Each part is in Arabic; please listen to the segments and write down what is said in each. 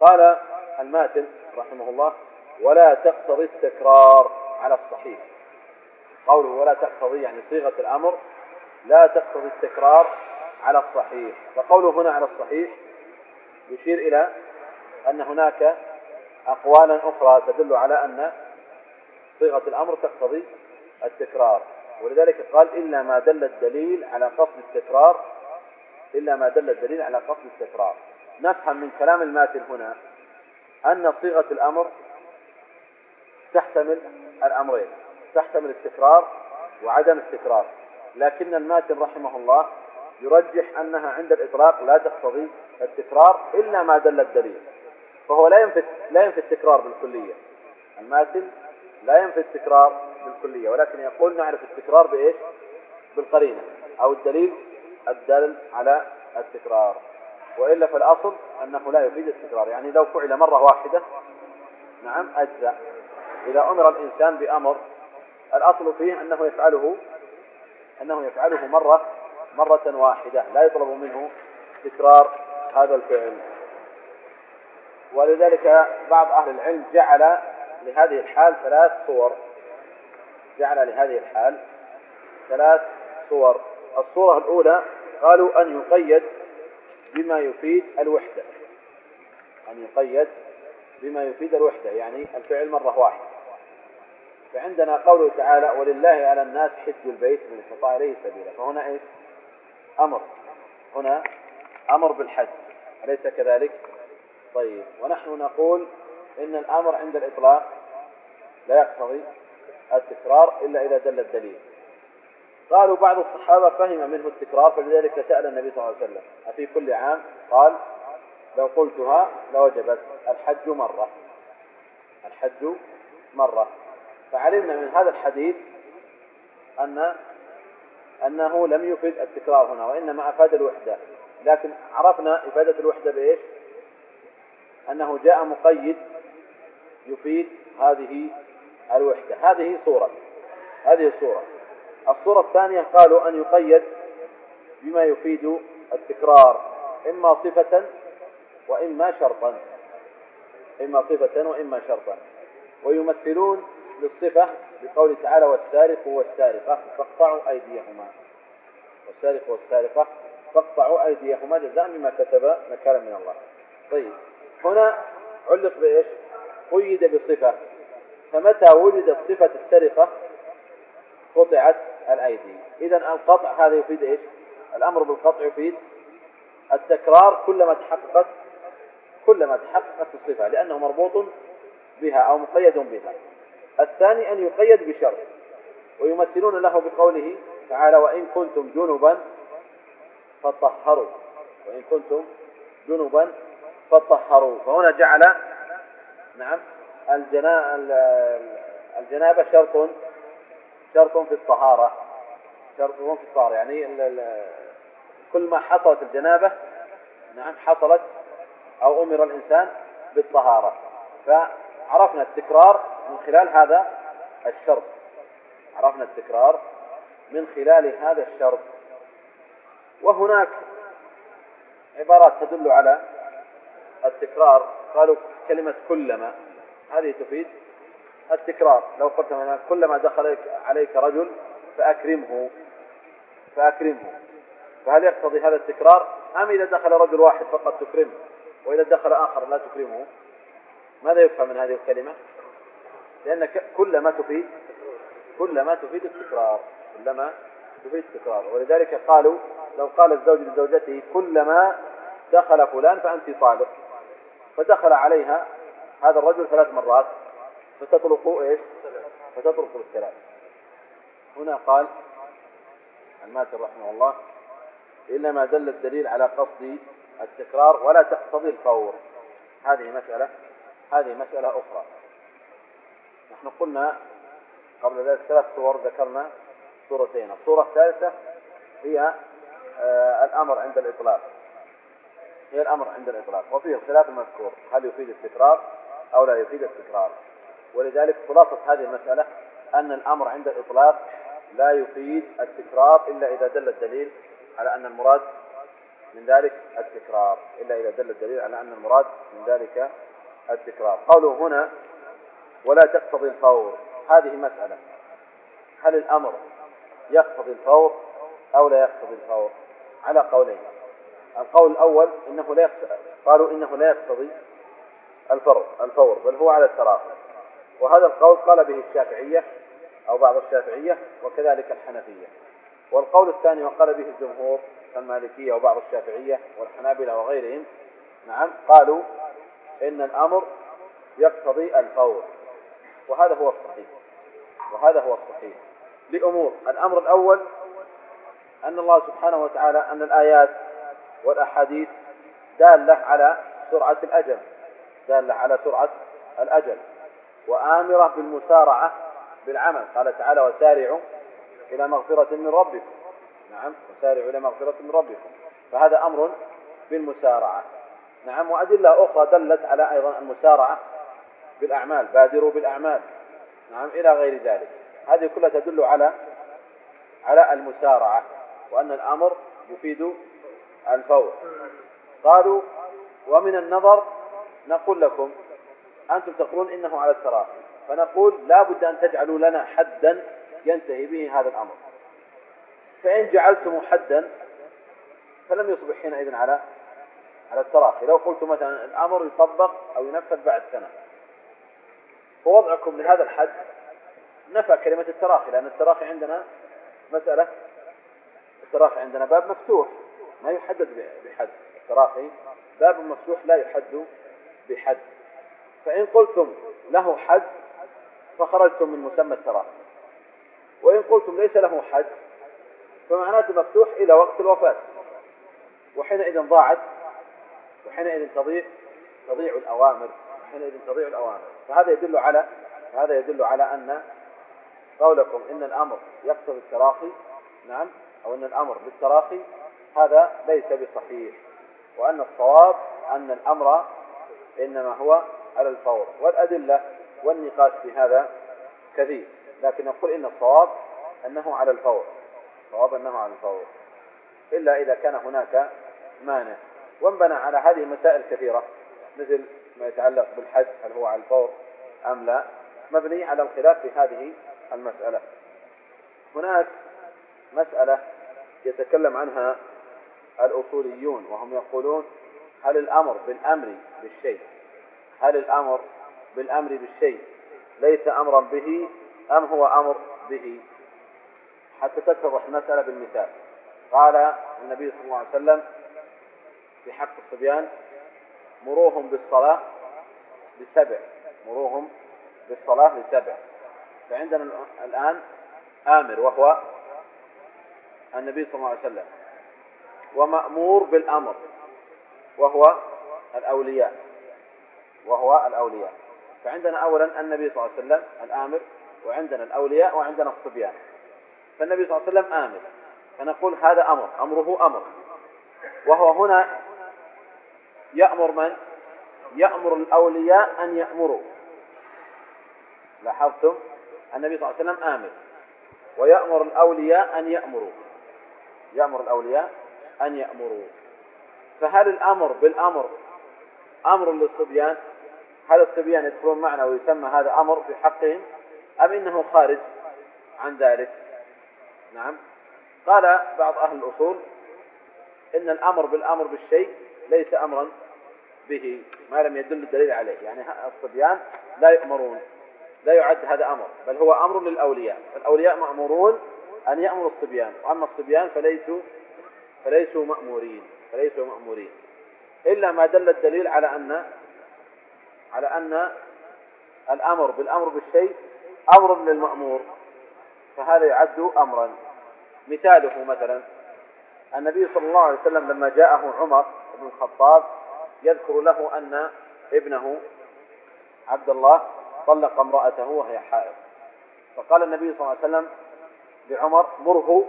قال الماتن رحمه الله ولا تقتضي التكرار على الصحيح. قوله ولا تقتضي يعني صيغة الأمر لا تقتضي التكرار على الصحيح. فقوله هنا على الصحيح يشير إلى أن هناك أقوالا أخرى تدل على أن صيغة الأمر تقتضي التكرار. ولذلك قال إلا ما دل الدليل على قصد التكرار إلا ما دل الدليل على قصد التكرار. نفهم من كلام الماتن هنا أن صيغة الأمر تحتمل الأمرين تحتمل التكرار وعدم التكرار لكن الماتن رحمه الله يرجح أنها عند الإطلاق لا تقتضي التكرار إلا ما دل الدليل فهو لا ينفي لا ينفي التكرار بالكلية. الماتن لا ينفي التكرار بالكلية ولكن يقول نعرف التكرار بإيش؟ بالقرينة أو الدليل الدال على التكرار وإلا فالأصل أنه لا يفيد التكرار يعني لو فعل مرة واحدة نعم أجزاء إذا أمر الإنسان بأمر الأصل فيه أنه يفعله أنه يفعله مرة مرة واحدة. لا يطلب منه تكرار هذا الفعل. ولذلك بعض أهل العلم جعل لهذه الحال ثلاث صور. جعل لهذه الحال ثلاث صور. الصورة الأولى قالوا أن يقيد بما يفيد الوحدة. أن يقيد بما يفيد الوحدة يعني الفعل مرة واحدة. فعندنا قوله تعالى ولله على الناس حج البيت من استطاع إليه سبيلا. فهنا إيش؟ أمر. هنا أمر بالحج. أليس كذلك؟ طيب. ونحن نقول إن الأمر عند الإطلاق لا يقتضي التكرار إلا إذا دل الدليل. قالوا بعض الصحابة فهم منه التكرار فلذلك سأل النبي صلى الله عليه وسلم أفي كل عام؟ قال لو قلتها لوجبت الحج مرة الحج مرة. فعلمنا من هذا الحديث أن أنه لم يفد التكرار هنا وإنما أفاد الوحدة. لكن عرفنا إفادة الوحدة بإيش؟ أنه جاء مقيد يفيد هذه الوحدة. هذه صورة هذه الصورة الصورة الثانية قالوا أن يقيد بما يفيد التكرار إما صفة وإما شرطا. إما صفة وإما شرطا. ويمثلون للصفة بقوله تعالى والسارق والسارقة فاقطعوا أيديهما. والسارق والسارقة فاقطعوا أيديهما جزاء بما كتب نكالا من الله. طيب هنا علق بإيش؟ قيد بصفة. فمتى وجدت صفة السرقة؟ قطعت الأيدي. إذا القطع هذا يفيد إيش؟ الأمر بالقطع يفيد التكرار كلما تحققت كلما تحققت الصفة لأنه مربوط بها أو مقيد بها. الثاني أن يقيد بشرط ويمثلون له بقوله تعالى وإن كنتم جنبا فطهروا. وإن كنتم جنبا فطهروا. فهنا جعل نعم الجنا الجنابة شرط شرط في الطهارة. شرط في الطهارة يعني كل ما حصلت الجنابة نعم حصلت أو أمر الإنسان بالطهارة. فعرفنا التكرار من خلال هذا الشرط. عرفنا التكرار من خلال هذا الشرط. وهناك عبارات تدل على التكرار. قالوا كلمة كلما هذه تفيد التكرار. لو قلت مثلا كلما دخل عليك رجل فأكرمه. فأكرمه. فهل يقتضي هذا التكرار؟ أم إذا دخل رجل واحد فقط تكرمه؟ وإذا دخل آخر لا تكرمه؟ ماذا يفهم من هذه الكلمة؟ لأن كلما تفيد كلما تفيد التكرار كلما تفيد التكرار. ولذلك قالوا لو قال الزوج لزوجته كلما دخل فلان فأنت طالق. فدخل عليها هذا الرجل ثلاث مرات فتطلق إيش؟ فتطلق الكلام. هنا قال الماتر رحمه الله إلا ما دل الدليل على قصد التكرار ولا تقتضي الفور. هذه مسألة هذه مسألة أخرى. نحن قلنا قبل ذلك ثلاث صور ذكرنا صورتين الصورة الثالثة هي آه الأمر عند الإطلاق. هي الأمر عند الإطلاق. وفيه الخلاف المذكور. هل يفيد التكرار أو لا يفيد التكرار؟ ولذلك خلاصة هذه المسألة أن الأمر عند الإطلاق لا يفيد التكرار إلا إذا دل الدليل على أن المراد من ذلك التكرار. إلا إذا دل الدليل على أن المراد من ذلك التكرار. قوله هنا ولا تقتضي الفور. هذه مسألة. هل الأمر يقتضي الفور أو لا يقتضي الفور؟ على قولين. القول الأول إنه لا يقتضي قالوا إنه لا يقتضي الفور الفور بل هو على التراخي وهذا القول قال به الشافعية أو بعض الشافعية وكذلك الحنفية. والقول الثاني وقال به الجمهور المالكية وبعض الشافعية والحنابلة وغيرهم نعم قالوا إن الأمر يقتضي الفور. وهذا هو الصحيح. وهذا هو الصحيح. لأمور الأمر الأول أن الله سبحانه وتعالى أن الآيات والأحاديث دالة على سرعة الأجل. دالة على سرعة الأجل. وآمرة بالمسارعة بالعمل. قال تعالى وسارعوا إلى مغفرة من ربكم. نعم وسارعوا إلى مغفرة من ربكم. فهذا أمر بالمسارعة. نعم وأدلة أخرى دلت على أيضا المسارعة بالأعمال بادروا بالأعمال. نعم إلى غير ذلك. هذه كلها تدل على على المسارعة وأن الأمر يفيد الفور. قالوا ومن النظر نقول لكم أنتم تقولون إنه على التراخي. فنقول لا بد أن تجعلوا لنا حدا ينتهي به هذا الأمر. فإن جعلتم حدا فلم يصبح حينئذ على على التراخي. لو قلت مثلا الأمر يطبق أو ينفذ بعد سنة. فوضعكم لهذا الحد نفى كلمة التراخي لأن التراخي عندنا مسألة التراخي عندنا باب مفتوح ما يحدد بحد. التراخي باب مفتوح لا يحد بحد. فإن قلتم له حد فخرجتم من مسمى التراخي وإن قلتم ليس له حد فمعناته مفتوح إلى وقت الوفاة. وحينئذ ضاعت وحينئذ تضيع تضيع الأوامر وحينئذ تضيع الأوامر. فهذا يدل على هذا يدل على أن قولكم إن الأمر يقتضي التراخي نعم أو أن الأمر بالتراخي هذا ليس بصحيح. وأن الصواب أن الأمر إنما هو على الفور. والأدلة والنقاش في هذا كثير. لكن نقول إن الصواب أنه على الفور. الصواب أنه على الفور. إلا إذا كان هناك مانع. وانبنى على هذه مسائل كثيرة. مثل ما يتعلق بالحج هل هو على الفور أم لا. مبني على الخلاف في هذه المسألة. هناك مسألة يتكلم عنها الأصوليون وهم يقولون هل الأمر بالأمر بالشيء هل الأمر بالأمر بالشيء ليس أمرا به أم هو أمر به؟ حتى تتضح المسألة بالمثال. قال النبي صلى الله عليه وسلم في حق الصبيان مروهم بالصلاة لسبع مروهم بالصلاة لسبع. فعندنا الآن آمر وهو النبي صلى الله عليه وسلم. ومأمور بالأمر وهو الأولياء. وهو الأولياء. فعندنا أولا النبي صلى الله عليه وسلم الآمر وعندنا الأولياء وعندنا الصبيان. فالنبي صلى الله عليه وسلم آمر. فنقول هذا أمر أمره أمر. وهو هنا يأمر من؟ يأمر الأولياء أن يأمروا. لاحظتم؟ النبي صلى الله عليه وسلم آمر. ويأمر الأولياء أن يأمروا. يأمر الأولياء أن يأمروا. فهل الأمر بالأمر أمر للصبيان؟ هل الصبيان يدخلون معنا ويسمى هذا أمر في حقهم أم إنه خارج عن ذلك؟ نعم. قال بعض أهل الأصول إن الأمر بالأمر بالشيء ليس أمرا به ما لم يدل الدليل عليه. يعني الصبيان لا يؤمرون لا يعد هذا أمر بل هو أمر للأولياء. فالأولياء مأمورون أن يأمروا الصبيان وأما الصبيان فليسوا فليسوا مأمورين فليسوا مأمورين. إلا ما دل الدليل على أن على أن الأمر بالأمر بالشيء أمر للمأمور فهذا يعد أمرا. مثاله مثلا النبي صلى الله عليه وسلم لما جاءه عمر بن الخطاب يذكر له أن ابنه عبد الله طلق امرأته وهي حائض. فقال النبي صلى الله عليه وسلم لعمر مره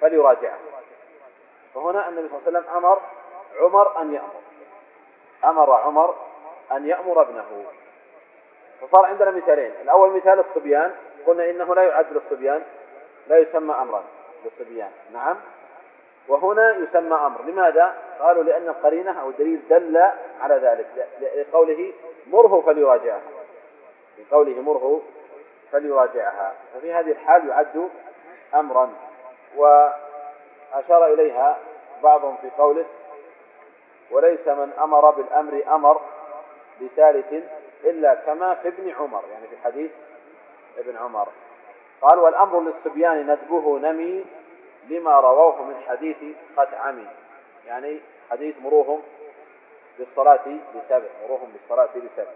فليراجعه. فهنا النبي صلى الله عليه وسلم أمر عمر أن يأمر. أمر عمر أن يأمر ابنه. فصار عندنا مثالين. الأول مثال الصبيان. قلنا إنه لا يعد للصبيان لا يسمى أمرا للصبيان. نعم. وهنا يسمى أمر. لماذا؟ قالوا لأن القرينة أو الدليل دل على ذلك. لقوله مره فليراجعها. لقوله مره فليراجعها. ففي هذه الحال يعد أمرا. وأشار إليها بعضهم في قوله وليس من أمر بالأمر أمر لثالث إلا كما في ابن عمر يعني في حديث ابن عمر. قال والأمر للصبيان ندبه نمي لما رووه من حديث قد عمي. يعني حديث مروهم بالصلاة لسبع مروهم بالصلاة لسبع